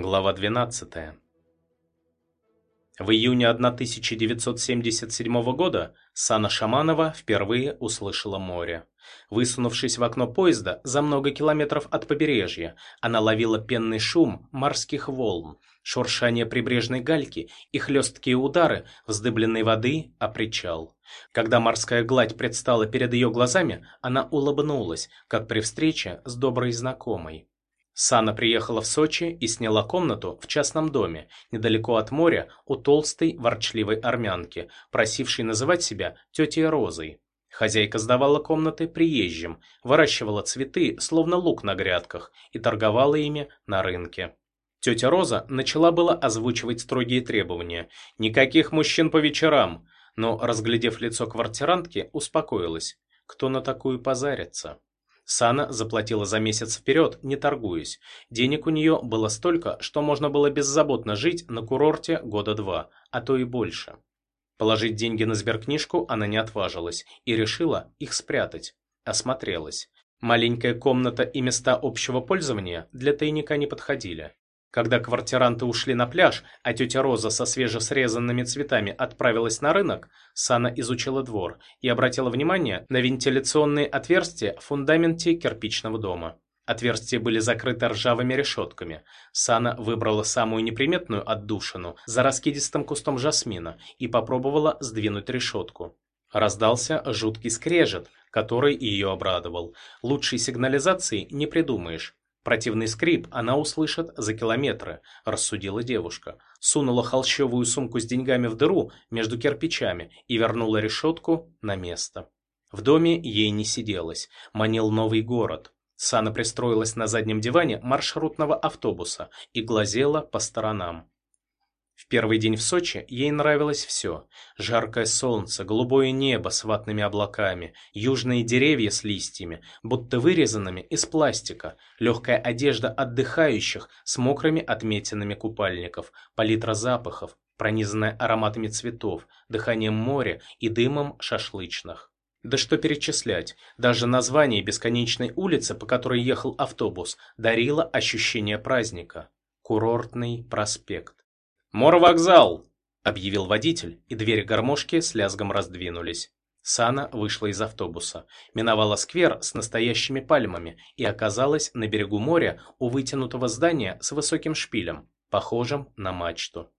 Глава 12. В июне 1977 года Сана Шаманова впервые услышала море. Высунувшись в окно поезда за много километров от побережья, она ловила пенный шум морских волн, шуршание прибрежной гальки и хлесткие удары вздыбленной воды о причал. Когда морская гладь предстала перед ее глазами, она улыбнулась, как при встрече с доброй знакомой. Сана приехала в Сочи и сняла комнату в частном доме, недалеко от моря, у толстой, ворчливой армянки, просившей называть себя тетей Розой. Хозяйка сдавала комнаты приезжим, выращивала цветы, словно лук на грядках, и торговала ими на рынке. Тетя Роза начала было озвучивать строгие требования. Никаких мужчин по вечерам, но, разглядев лицо квартирантки, успокоилась. Кто на такую позарится? Сана заплатила за месяц вперед, не торгуясь. Денег у нее было столько, что можно было беззаботно жить на курорте года два, а то и больше. Положить деньги на сберкнижку она не отважилась и решила их спрятать. Осмотрелась. Маленькая комната и места общего пользования для тайника не подходили. Когда квартиранты ушли на пляж, а тетя Роза со свежесрезанными цветами отправилась на рынок, Сана изучила двор и обратила внимание на вентиляционные отверстия в фундаменте кирпичного дома. Отверстия были закрыты ржавыми решетками. Сана выбрала самую неприметную отдушину за раскидистым кустом жасмина и попробовала сдвинуть решетку. Раздался жуткий скрежет, который ее обрадовал. Лучшей сигнализации не придумаешь. Противный скрип она услышит за километры, рассудила девушка. Сунула холщовую сумку с деньгами в дыру между кирпичами и вернула решетку на место. В доме ей не сиделось, манил новый город. Сана пристроилась на заднем диване маршрутного автобуса и глазела по сторонам. В первый день в Сочи ей нравилось все. Жаркое солнце, голубое небо с ватными облаками, южные деревья с листьями, будто вырезанными из пластика, легкая одежда отдыхающих с мокрыми отметинами купальников, палитра запахов, пронизанная ароматами цветов, дыханием моря и дымом шашлычных. Да что перечислять, даже название бесконечной улицы, по которой ехал автобус, дарило ощущение праздника. Курортный проспект. «Моровокзал!» – объявил водитель, и двери гармошки с лязгом раздвинулись. Сана вышла из автобуса, миновала сквер с настоящими пальмами и оказалась на берегу моря у вытянутого здания с высоким шпилем, похожим на мачту.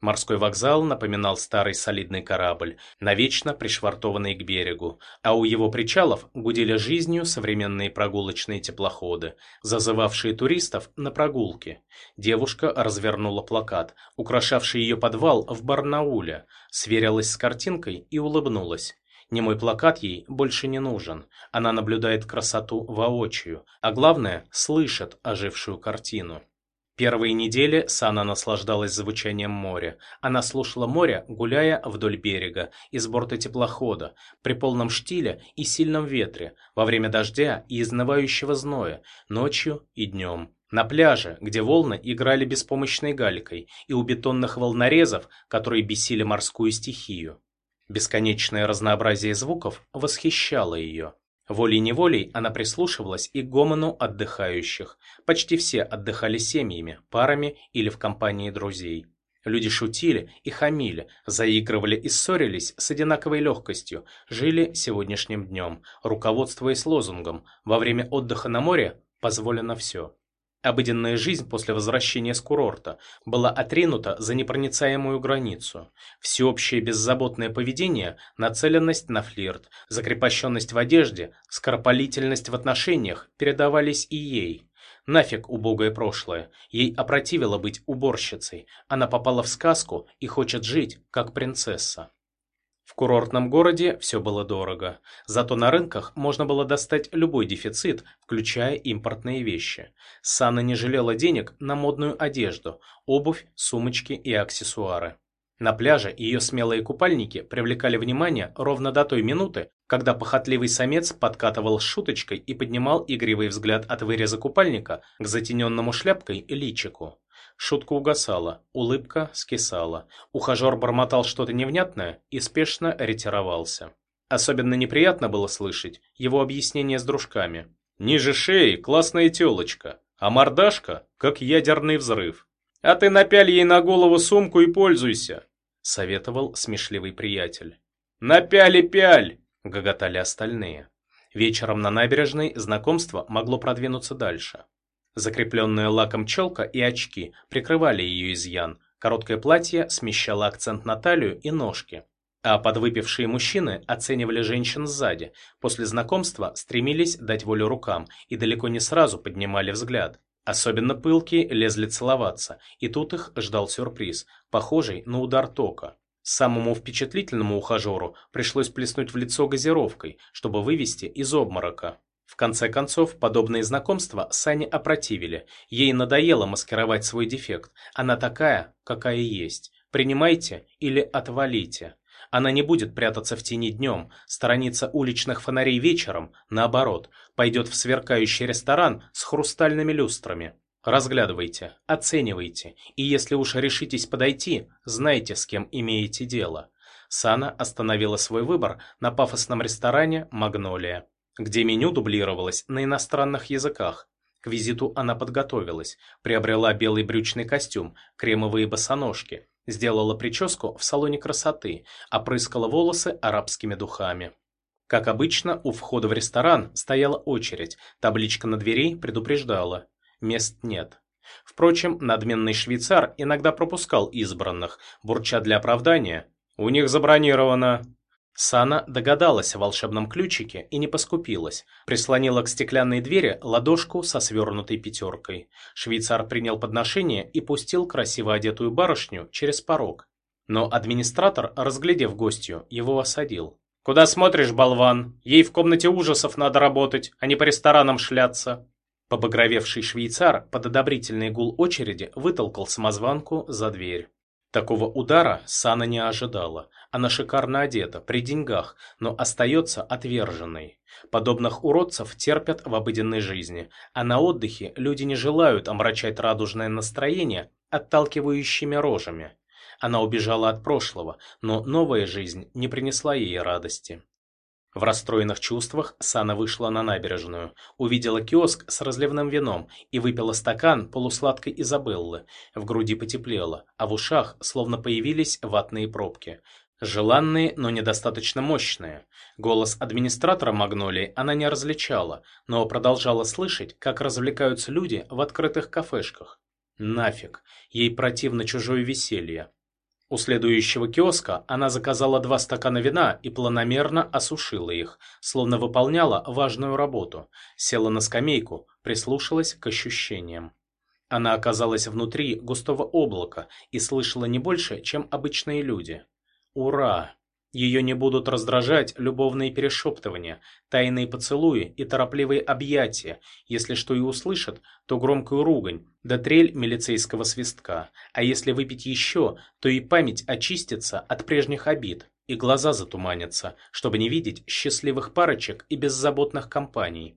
Морской вокзал напоминал старый солидный корабль, навечно пришвартованный к берегу, а у его причалов гудели жизнью современные прогулочные теплоходы, зазывавшие туристов на прогулки. Девушка развернула плакат, украшавший ее подвал в Барнауле, сверилась с картинкой и улыбнулась. Немой плакат ей больше не нужен. Она наблюдает красоту воочию, а главное, слышит ожившую картину. Первые недели Сана наслаждалась звучанием моря. Она слушала море, гуляя вдоль берега, из борта теплохода, при полном штиле и сильном ветре, во время дождя и изнывающего зноя, ночью и днем. На пляже, где волны играли беспомощной галькой, и у бетонных волнорезов, которые бесили морскую стихию. Бесконечное разнообразие звуков восхищало ее. Волей-неволей она прислушивалась и к гомону отдыхающих. Почти все отдыхали семьями, парами или в компании друзей. Люди шутили и хамили, заигрывали и ссорились с одинаковой легкостью, жили сегодняшним днем, руководствуясь лозунгом «Во время отдыха на море позволено все». Обыденная жизнь после возвращения с курорта была отринута за непроницаемую границу. Всеобщее беззаботное поведение, нацеленность на флирт, закрепощенность в одежде, скоропалительность в отношениях передавались и ей. Нафиг убогое прошлое. Ей опротивило быть уборщицей. Она попала в сказку и хочет жить, как принцесса. В курортном городе все было дорого, зато на рынках можно было достать любой дефицит, включая импортные вещи. Сана не жалела денег на модную одежду, обувь, сумочки и аксессуары. На пляже ее смелые купальники привлекали внимание ровно до той минуты, когда похотливый самец подкатывал шуточкой и поднимал игривый взгляд от выреза купальника к затененному шляпкой личику. Шутка угасала, улыбка скисала. Ухажер бормотал что-то невнятное и спешно ретировался. Особенно неприятно было слышать его объяснение с дружками. «Ниже шеи классная телочка, а мордашка, как ядерный взрыв». «А ты напяль ей на голову сумку и пользуйся», — советовал смешливый приятель. «Напяли пяль!» — гоготали остальные. Вечером на набережной знакомство могло продвинуться дальше. Закрепленная лаком челка и очки прикрывали ее изъян, короткое платье смещало акцент на талию и ножки. А подвыпившие мужчины оценивали женщин сзади, после знакомства стремились дать волю рукам и далеко не сразу поднимали взгляд. Особенно пылкие лезли целоваться, и тут их ждал сюрприз, похожий на удар тока. Самому впечатлительному ухажеру пришлось плеснуть в лицо газировкой, чтобы вывести из обморока. В конце концов, подобные знакомства Сане опротивили. Ей надоело маскировать свой дефект. Она такая, какая есть. Принимайте или отвалите. Она не будет прятаться в тени днем, сторониться уличных фонарей вечером, наоборот, пойдет в сверкающий ресторан с хрустальными люстрами. Разглядывайте, оценивайте, и если уж решитесь подойти, знайте, с кем имеете дело. Сана остановила свой выбор на пафосном ресторане «Магнолия», где меню дублировалось на иностранных языках. К визиту она подготовилась, приобрела белый брючный костюм, кремовые босоножки, сделала прическу в салоне красоты, опрыскала волосы арабскими духами. Как обычно, у входа в ресторан стояла очередь, табличка на двери предупреждала мест нет. Впрочем, надменный швейцар иногда пропускал избранных, бурча для оправдания «У них забронировано». Сана догадалась о волшебном ключике и не поскупилась. Прислонила к стеклянной двери ладошку со свернутой пятеркой. Швейцар принял подношение и пустил красиво одетую барышню через порог. Но администратор, разглядев гостью, его осадил. «Куда смотришь, болван? Ей в комнате ужасов надо работать, а не по ресторанам шляться». Побагровевший швейцар под одобрительный гул очереди вытолкал самозванку за дверь. Такого удара Сана не ожидала. Она шикарно одета, при деньгах, но остается отверженной. Подобных уродцев терпят в обыденной жизни, а на отдыхе люди не желают омрачать радужное настроение отталкивающими рожами. Она убежала от прошлого, но новая жизнь не принесла ей радости. В расстроенных чувствах Сана вышла на набережную, увидела киоск с разливным вином и выпила стакан полусладкой Изабеллы. В груди потеплело, а в ушах словно появились ватные пробки. Желанные, но недостаточно мощные. Голос администратора Магнолии она не различала, но продолжала слышать, как развлекаются люди в открытых кафешках. Нафиг, ей противно чужое веселье. У следующего киоска она заказала два стакана вина и планомерно осушила их, словно выполняла важную работу. Села на скамейку, прислушалась к ощущениям. Она оказалась внутри густого облака и слышала не больше, чем обычные люди. Ура! Ее не будут раздражать любовные перешептывания, тайные поцелуи и торопливые объятия. Если что и услышат, то громкую ругань, да трель милицейского свистка. А если выпить еще, то и память очистится от прежних обид, и глаза затуманятся, чтобы не видеть счастливых парочек и беззаботных компаний.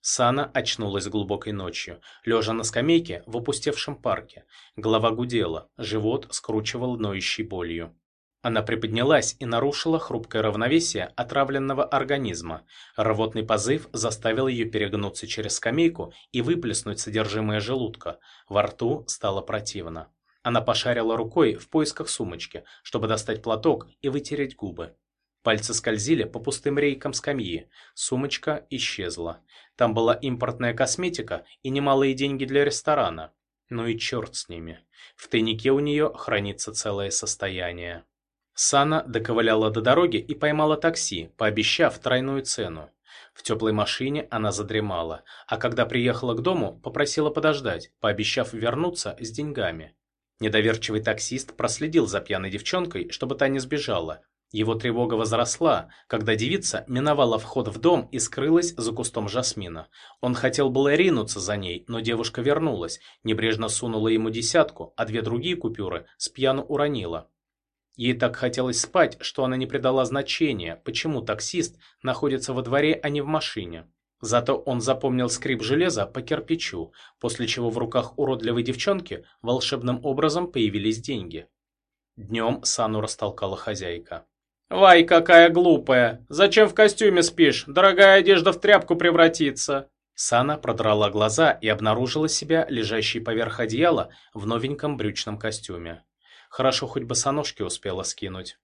Сана очнулась глубокой ночью, лежа на скамейке в опустевшем парке. Голова гудела, живот скручивал ноющей болью. Она приподнялась и нарушила хрупкое равновесие отравленного организма. Рвотный позыв заставил ее перегнуться через скамейку и выплеснуть содержимое желудка. Во рту стало противно. Она пошарила рукой в поисках сумочки, чтобы достать платок и вытереть губы. Пальцы скользили по пустым рейкам скамьи. Сумочка исчезла. Там была импортная косметика и немалые деньги для ресторана. Ну и черт с ними. В тайнике у нее хранится целое состояние. Сана доковыляла до дороги и поймала такси, пообещав тройную цену. В теплой машине она задремала, а когда приехала к дому, попросила подождать, пообещав вернуться с деньгами. Недоверчивый таксист проследил за пьяной девчонкой, чтобы та не сбежала. Его тревога возросла, когда девица миновала вход в дом и скрылась за кустом жасмина. Он хотел было ринуться за ней, но девушка вернулась, небрежно сунула ему десятку, а две другие купюры с пьяну уронила. Ей так хотелось спать, что она не придала значения, почему таксист находится во дворе, а не в машине. Зато он запомнил скрип железа по кирпичу, после чего в руках уродливой девчонки волшебным образом появились деньги. Днем Сану растолкала хозяйка. «Вай, какая глупая! Зачем в костюме спишь? Дорогая одежда в тряпку превратится!» Сана продрала глаза и обнаружила себя, лежащей поверх одеяла, в новеньком брючном костюме. Хорошо хоть босоножки успела скинуть.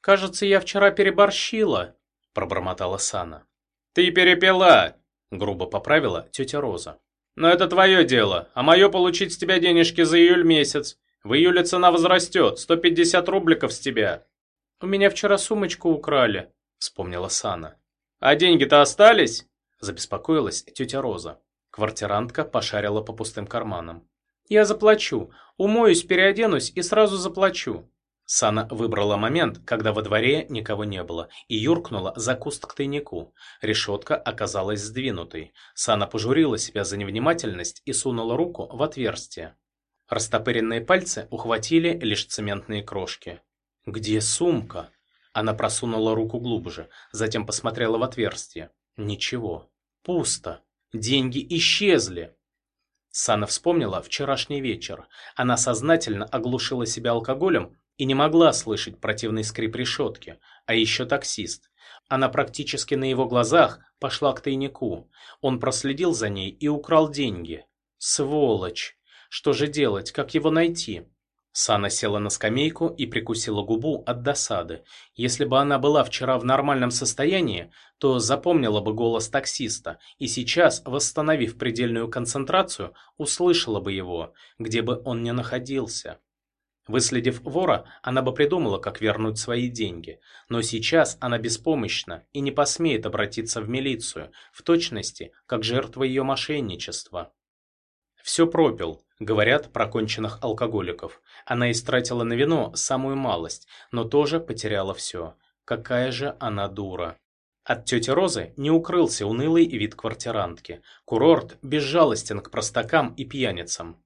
«Кажется, я вчера переборщила», – пробормотала Сана. «Ты перепила!» – грубо поправила тетя Роза. «Но это твое дело, а мое получить с тебя денежки за июль месяц. В июле цена возрастет, 150 рубликов с тебя». «У меня вчера сумочку украли», – вспомнила Сана. «А деньги-то остались?» – забеспокоилась тетя Роза. Квартирантка пошарила по пустым карманам. «Я заплачу. Умоюсь, переоденусь и сразу заплачу». Сана выбрала момент, когда во дворе никого не было, и юркнула за куст к тайнику. Решетка оказалась сдвинутой. Сана пожурила себя за невнимательность и сунула руку в отверстие. Растопыренные пальцы ухватили лишь цементные крошки. «Где сумка?» Она просунула руку глубже, затем посмотрела в отверстие. Ничего. Пусто. Деньги исчезли. Сана вспомнила вчерашний вечер. Она сознательно оглушила себя алкоголем и не могла слышать противный скрип решетки, а еще таксист. Она практически на его глазах пошла к тайнику. Он проследил за ней и украл деньги. Сволочь! Что же делать, как его найти? Сана села на скамейку и прикусила губу от досады. Если бы она была вчера в нормальном состоянии, то запомнила бы голос таксиста и сейчас, восстановив предельную концентрацию, услышала бы его, где бы он ни находился. Выследив вора, она бы придумала, как вернуть свои деньги, но сейчас она беспомощна и не посмеет обратиться в милицию, в точности, как жертва ее мошенничества. Все пропил, говорят про конченных алкоголиков. Она истратила на вино самую малость, но тоже потеряла все. Какая же она дура. От тети Розы не укрылся унылый вид квартирантки. Курорт безжалостен к простакам и пьяницам.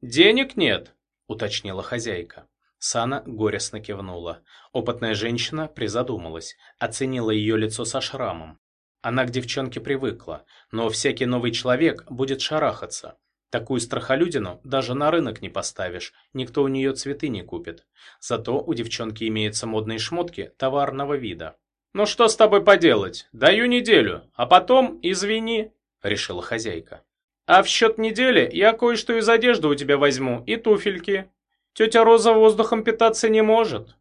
«Денег нет?» — уточнила хозяйка. Сана горестно кивнула. Опытная женщина призадумалась, оценила ее лицо со шрамом. Она к девчонке привыкла, но всякий новый человек будет шарахаться. Такую страхолюдину даже на рынок не поставишь, никто у нее цветы не купит. Зато у девчонки имеются модные шмотки товарного вида. «Ну что с тобой поделать? Даю неделю, а потом извини», — решила хозяйка. А в счет недели я кое-что из одежды у тебя возьму и туфельки. Тетя Роза воздухом питаться не может.